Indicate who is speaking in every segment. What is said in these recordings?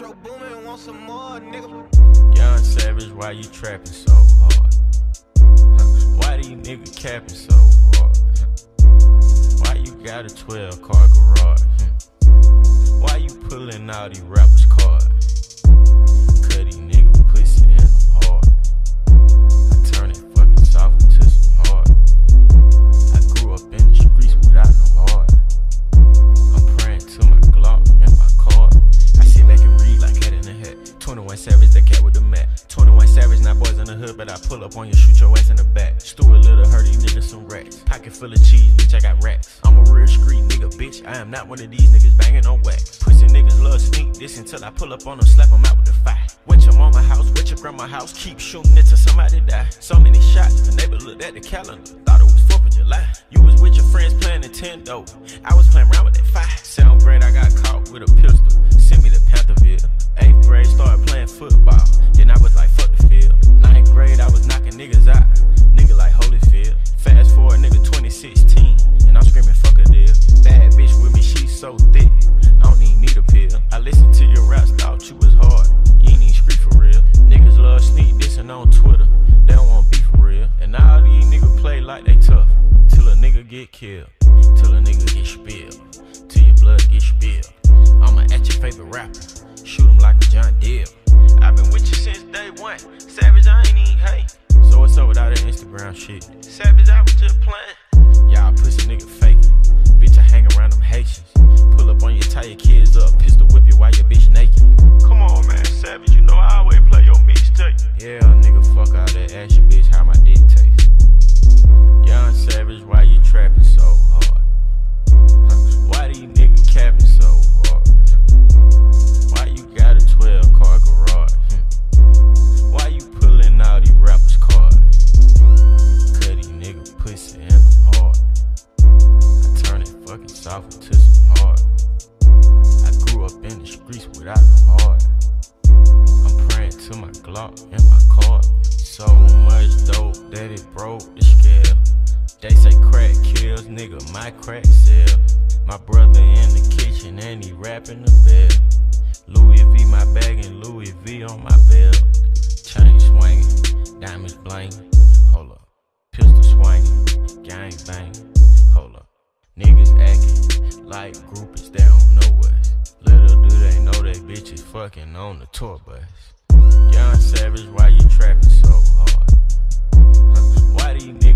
Speaker 1: Metro Boomin, want some more, nigga.
Speaker 2: Young Savage, why you trapping so hard? Why these niggas capping so hard? Why you got a 12 car garage? Why you pulling all these rappers' cards? Savage, the cat with the mat. 21 Savage, not boys in the hood, but I pull up on you, shoot your ass in the back. Stuart Little, hurt these niggas some rats. Pocket full of cheese, bitch, I got racks. I'm a real street nigga, bitch. I am not one of these niggas banging on wax. Pussy niggas love sneak this until I pull up on them, slap them out with the fire. Went your mama house, went your grandma house, keep shooting it till somebody die. So many shots, the neighbor looked at the calendar, thought it was 4th of July. You was with your friends playing Nintendo. I was playing around with that fire. Sound great, I got caught with a pistol. Panthersville. Eighth grade, started playing football. Then I was like, fuck the field. Ninth grade, I was knocking niggas out. Nigga like Holyfield. Fast forward, nigga 2016. And I'm screaming, fuck a deal. Bad bitch with me, she so thick. I don't even need a pill. I listened to your raps, thought you was hard. You ain't even street for real. Niggas love sneak dissing on Twitter. They don't want beef for real. And all these niggas play like they tough. Till a nigga get killed. Till a nigga get spilled. Till your blood get spilled. I'ma at your favorite rapper. Shoot him like a John Deere. I've been with you since day one. Savage, I ain't even hate. So what's up with all that Instagram shit? Savage, I was just playing. Y'all pussy nigga faking. Bitch, I hang around them Haitians. Pull up on you, tie your kids up, pistol whip you while your bitch naked. Come on, man, Savage, you know I always play your mixtape. Yeah, nigga, fuck all that. Your bitch groupies they don't know us. Little do they know they bitches fucking on the tour bus. Young Savage, why you trapping so hard? Why these niggas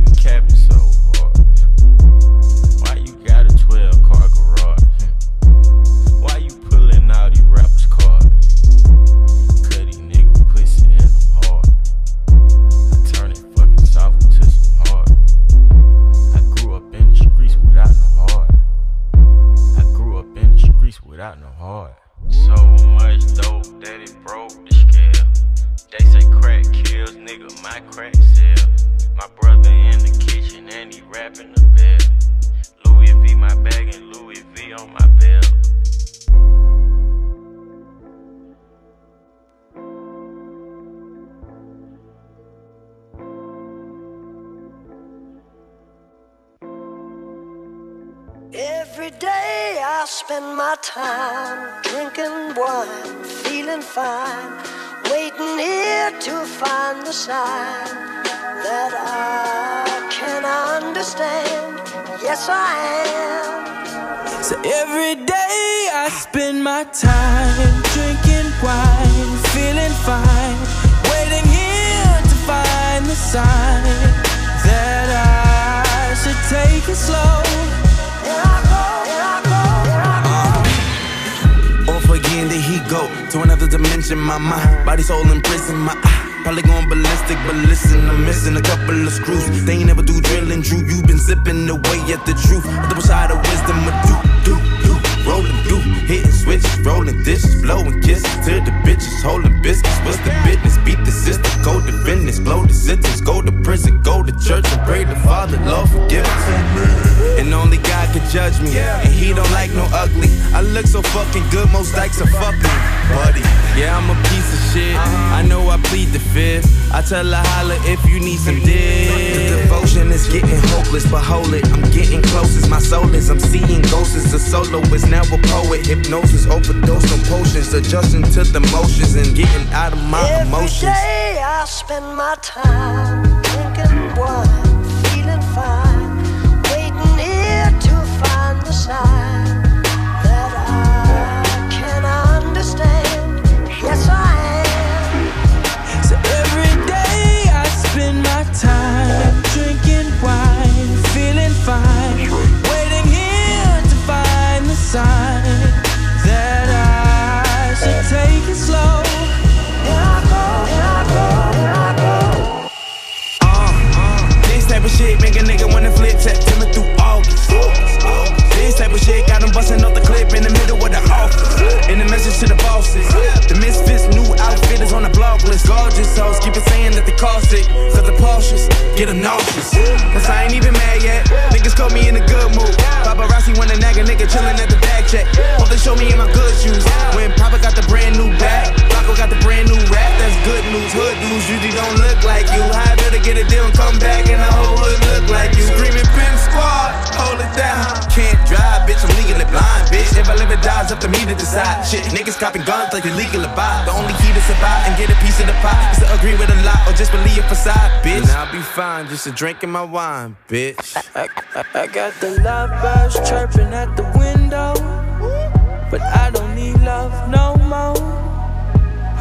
Speaker 3: spend my time drinking wine, feeling fine, waiting here to find the sign that I can understand. Yes, I am.
Speaker 4: So every day I spend my time drinking wine, feeling fine, waiting here to find the sign that I should take it slow.
Speaker 5: Dimension. My mind, body, soul in prison. My eye, ah, probably going ballistic, but listen, I'm missing a couple of screws. They ain't never do drilling, Drew. You been sipping away at the truth. A double side of wisdom, a do, do. Rolling through, hitting switches, rolling dishes, blowing kisses to the bitches, holding biscuits. What's the business? Beat the system, code the business, blow the sentence, go to prison, go to church and pray to Father, Lord forgive us. And only God can judge me. And he don't like no ugly. I look so fucking good, most likes are fuck me, buddy. Yeah, I'm a piece of shit. I know I plead the fifth. I tell her holla if you need some dick. The devotion is getting hopeless, but hold it. I'm getting close as my soul is. I'm seeing ghosts as a soloist, now a poet. Hypnosis, overdose on potions, adjusting to the motions and getting out of my
Speaker 3: Every
Speaker 5: emotions.
Speaker 3: day I spend my time drinking wine, feeling fine, waiting here to find the sign
Speaker 5: type of shit make a nigga wanna flip September through August. This type of shit got them busting off the clip in the middle of the office. In the message to the bosses. The misfits new outfit is on the blog list. Gorgeous hoes keep it saying that they cost it. Cause the Porsches get them nauseous. Cause I ain't even mad yet. Niggas caught me in a good mood. Paparazzi wanna nag a nigga chillin' at the bag check. Hope they show me in my good shoes. When Papa got the brand new bag, Flacko got the brand new rap. That's good news. Hood dudes usually don't look like you. How better get a deal and come back and the whole hood look like you. Screaming pin squad, hold it down. Can't drive, bitch. I'm legally blind, bitch. If I live or die, it's up to me to decide. Shit, niggas copping guns like they legal to buy. The only key to survive and get a piece of the pie is to agree with a lot or just believe a facade, bitch. And I'll be fine, just a drink in my wine, bitch.
Speaker 4: I, I, I got the love birds chirping at the window, but I don't need love no more.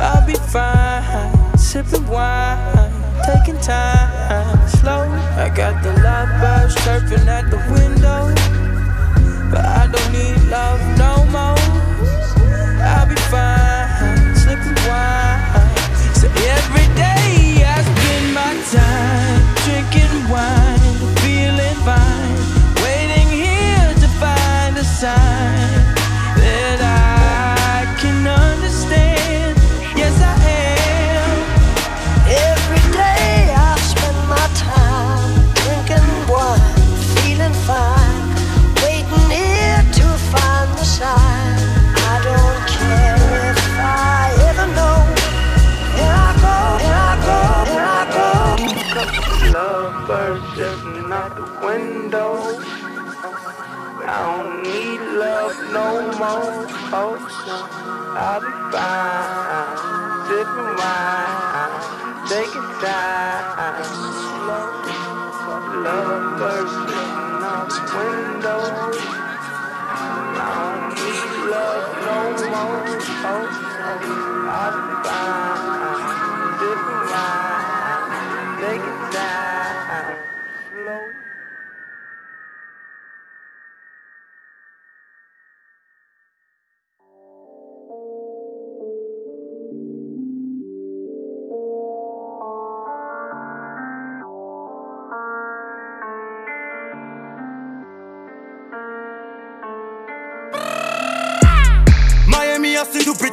Speaker 4: I'll be fine, sipping wine, taking time slow. I got the love birds chirping at the window, but I don't need love no more. I'll be fine,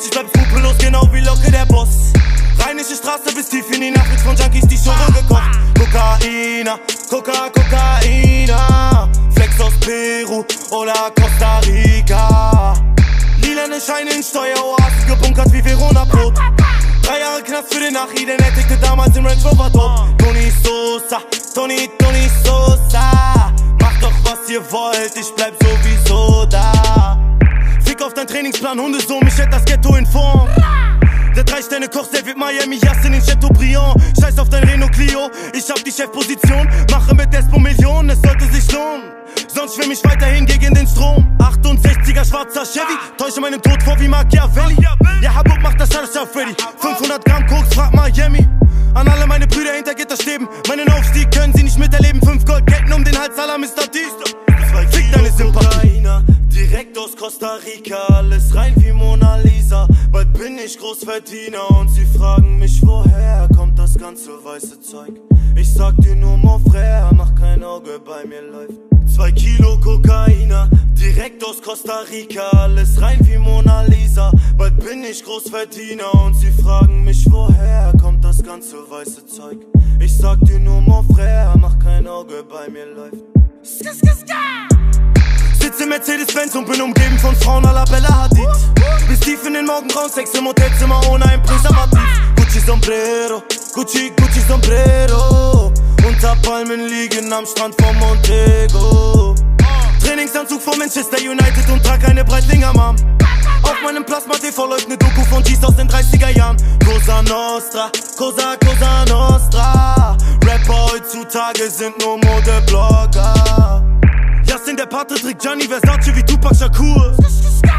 Speaker 6: ich bleib skrupellos, genau wie Locke der Boss. Rheinische Straße bis tief in die Nacht, von Junkies die Show gekocht. Kokaina, Coca, Kokaina. Flex aus Peru oder Costa Rica. Lilane Scheine in Steueroasen, gebunkert wie Verona Brot. Drei Jahre Knast für den Nachi, den entdeckte damals im Range Rover tot. Tony Sosa, Tony, Tony Sosa. Macht doch was ihr wollt, ich bleib sowieso da. Auf dein Trainingsplan, Hundesohn, mich hält das Ghetto in Form. Der Drei-Sterne-Koch, der wird Miami, Jassen in Chateaubriand. Scheiß auf dein Renault Clio, ich hab die Chefposition. Mache mit Despo Millionen, es sollte sich lohnen. Sonst schwimm ich weiterhin gegen den Strom. 68er schwarzer Chevy, täusche meinen Tod vor wie Machiavelli. Ja, Habub macht das alles auf Freddy. 500 Gramm Koks, frag Miami. An alle meine Brüder hinter Gitterstäben. Meinen Aufstieg können sie nicht miterleben. Fünf Goldketten um den Hals aller Mr. D. Fick deine Sympathie. Direkt aus Costa Rica, alles rein wie Mona Lisa. Bald bin ich Großverdiener und sie fragen mich, woher kommt das ganze weiße Zeug. Ich sag dir nur, mon frère, mach kein Auge, bei mir läuft. Zwei Kilo Kokainer, direkt aus Costa Rica, alles rein wie Mona Lisa. Bald bin ich Großverdiener und sie fragen mich, woher kommt das ganze weiße Zeug. Ich sag dir nur, mon frère, mach kein Auge, bei mir läuft. Sitze im Mercedes-Benz und bin umgeben von Frauen la Bella Hadid. Bis tief in den Morgengrauen, Sex im Hotelzimmer ohne ein Präservativ. Gucci Sombrero, Gucci, Gucci Sombrero. Unter Palmen liegen am Strand von Montego. Trainingsanzug von Manchester United und trag eine Breitlinger Mom. Auf meinem Plasma TV läuft ne Doku von G's aus den 30er Jahren. Cosa Nostra, Cosa, Cosa Nostra. Rapper heutzutage sind nur Modeblogger. Pate trägt Gianni Versace wie Tupac Shakur.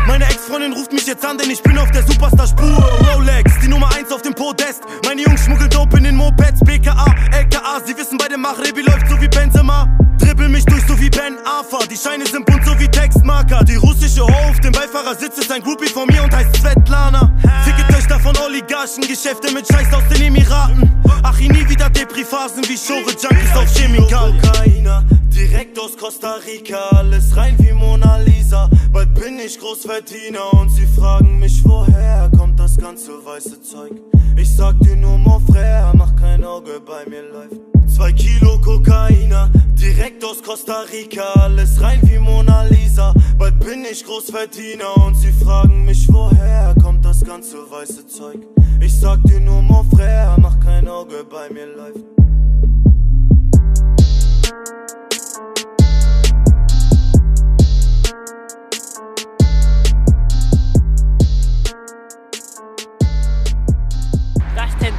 Speaker 6: Meine Ex-Freundin ruft mich jetzt an, denn ich bin auf der Superstar-Spur. Rolex, die Nummer 1 auf dem Podest. Meine Jungs schmuggelt Dope in den Mopeds. BKA, LKA, sie wissen bei dem Machrebi läuft so wie Benzema. Dribbel mich durch so wie Ben Afa. Die Scheine sind bunt so wie Textmarker. Die russische Ho auf dem Beifahrersitz ist ein Groupie von mir und heißt Svetlana. Ficke Töchter von Oligarchen, Geschäfte mit Scheiß aus den Emiraten. Ach, ich nie wieder Depri-Phasen wie Schore Junkies auf Chemikalien. Direkt aus Costa Rica, alles rein wie Mona Lisa. Bald bin ich Großverdiener und sie fragen mich, woher kommt das ganze weiße Zeug? Ich sag dir nur, mon frère, mach kein Auge bei mir läuft. Zwei Kilo Kokainer, direkt aus Costa Rica, alles rein wie Mona Lisa. Bald bin ich Großverdiener und sie fragen mich, woher kommt das ganze weiße Zeug? Ich sag dir nur, mon frère, mach kein Auge bei mir läuft.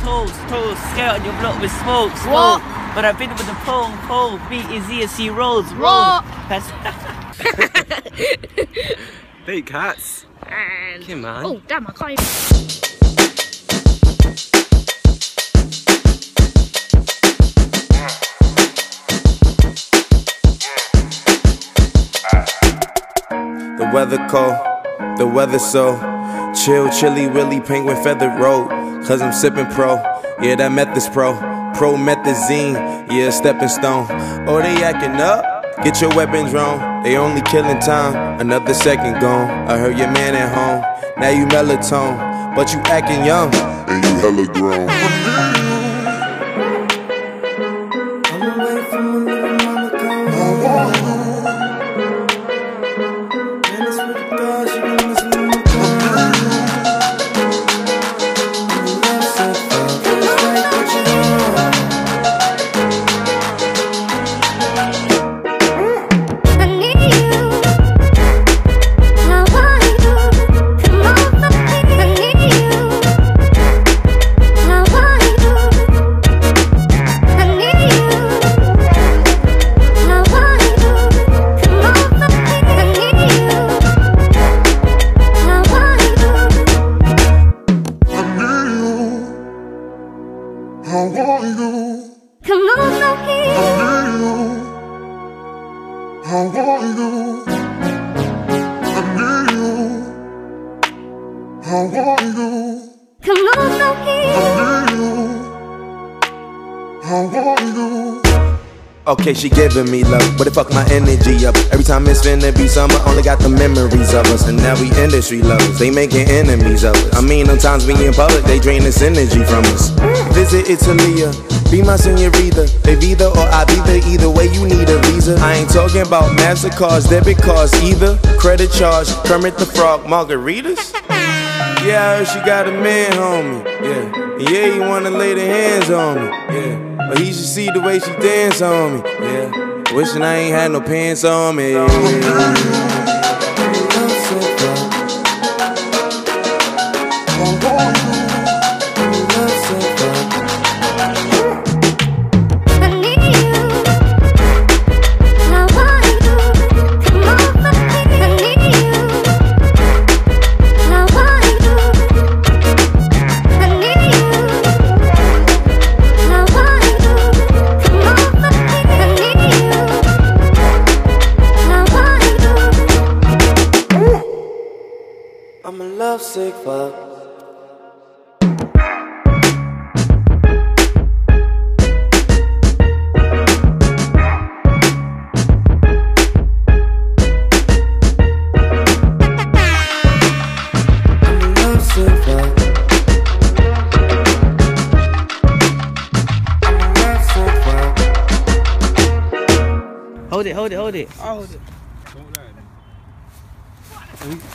Speaker 7: Toes, toes, scale on your block with smoke, smoke. But I've been with the pole, pole, beat easy as he rolls, roll. That's
Speaker 8: Big cats.
Speaker 9: And
Speaker 8: Okay, man.
Speaker 9: oh damn, I can't even.
Speaker 5: The weather cold, the weather so chill, chilly, willy, penguin feathered road. Cause I'm sipping pro, yeah, that meth is pro. Promethazine, yeah, stepping stone. Oh, they acting up? Get your weapons wrong. They only killing time, another second gone. I heard your man at home, now you melatonin, but you acting young.
Speaker 10: and you hella grown.
Speaker 9: I I want you. I need you. I want you. Come I need I need you.
Speaker 10: I want you.
Speaker 5: Okay, she giving me love, but it fuck my energy up. Every time it's finna be summer, only got the memories of us. And now we industry lovers, they making enemies of us. I mean, sometimes we in public, they drain this energy from us. Visit Italia, be my senorita. Evita or Ibiza, either way you need a visa. I ain't talking about MasterCards, debit cards either. Credit charge, Kermit the Frog, margaritas. Yeah, I heard she got a man, homie. Yeah, yeah, he wanna lay the hands on me. Yeah, but he should see the way she dance on me. Yeah, wishing I ain't had no pants on me.
Speaker 9: I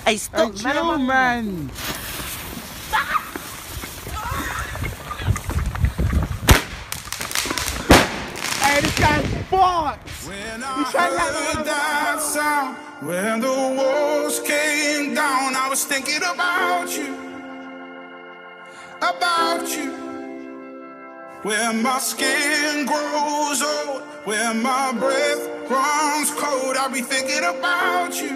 Speaker 7: Hey, stop,
Speaker 11: Hey,
Speaker 7: man.
Speaker 11: chill,
Speaker 7: I'm-
Speaker 11: man. Hey, this guy's fucked. He tried to
Speaker 12: heard that sound when the walls came down. I was thinking about you, about you. Where my skin grows old, where my breath runs cold. I'll be thinking about you,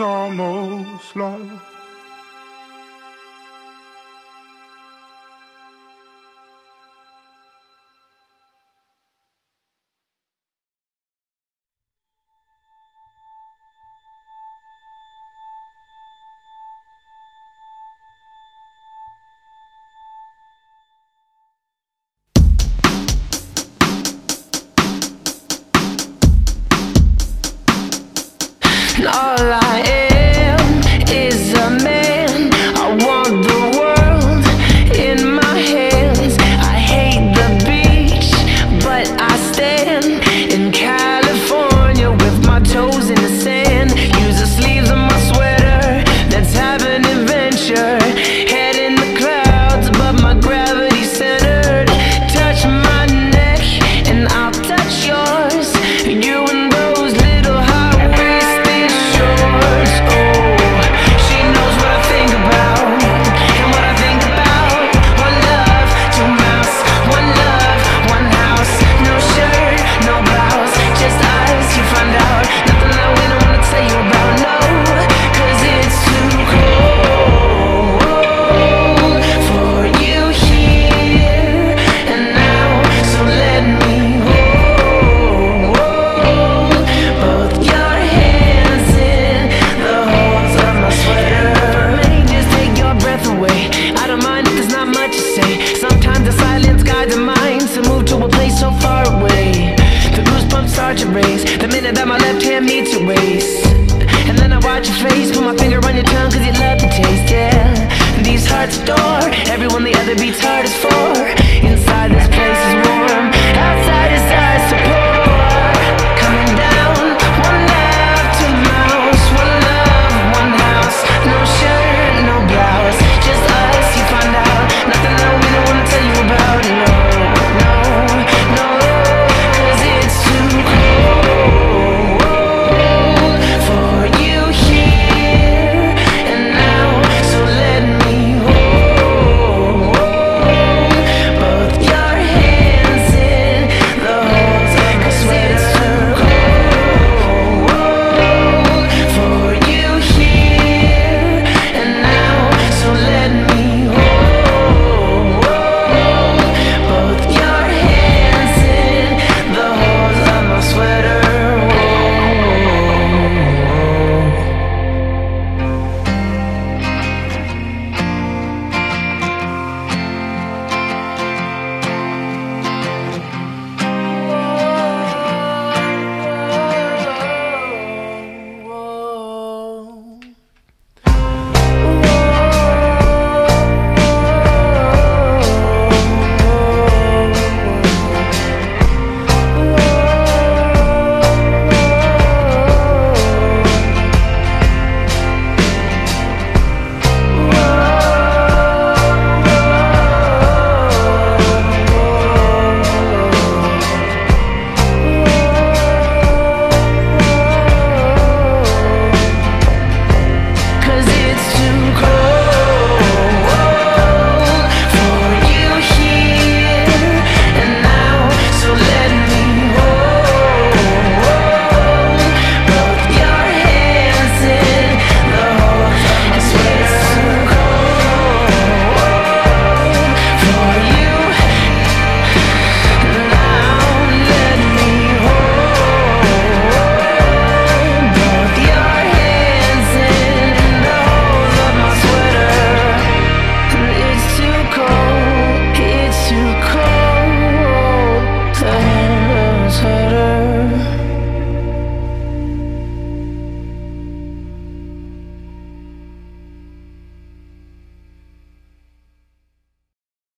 Speaker 12: almost love.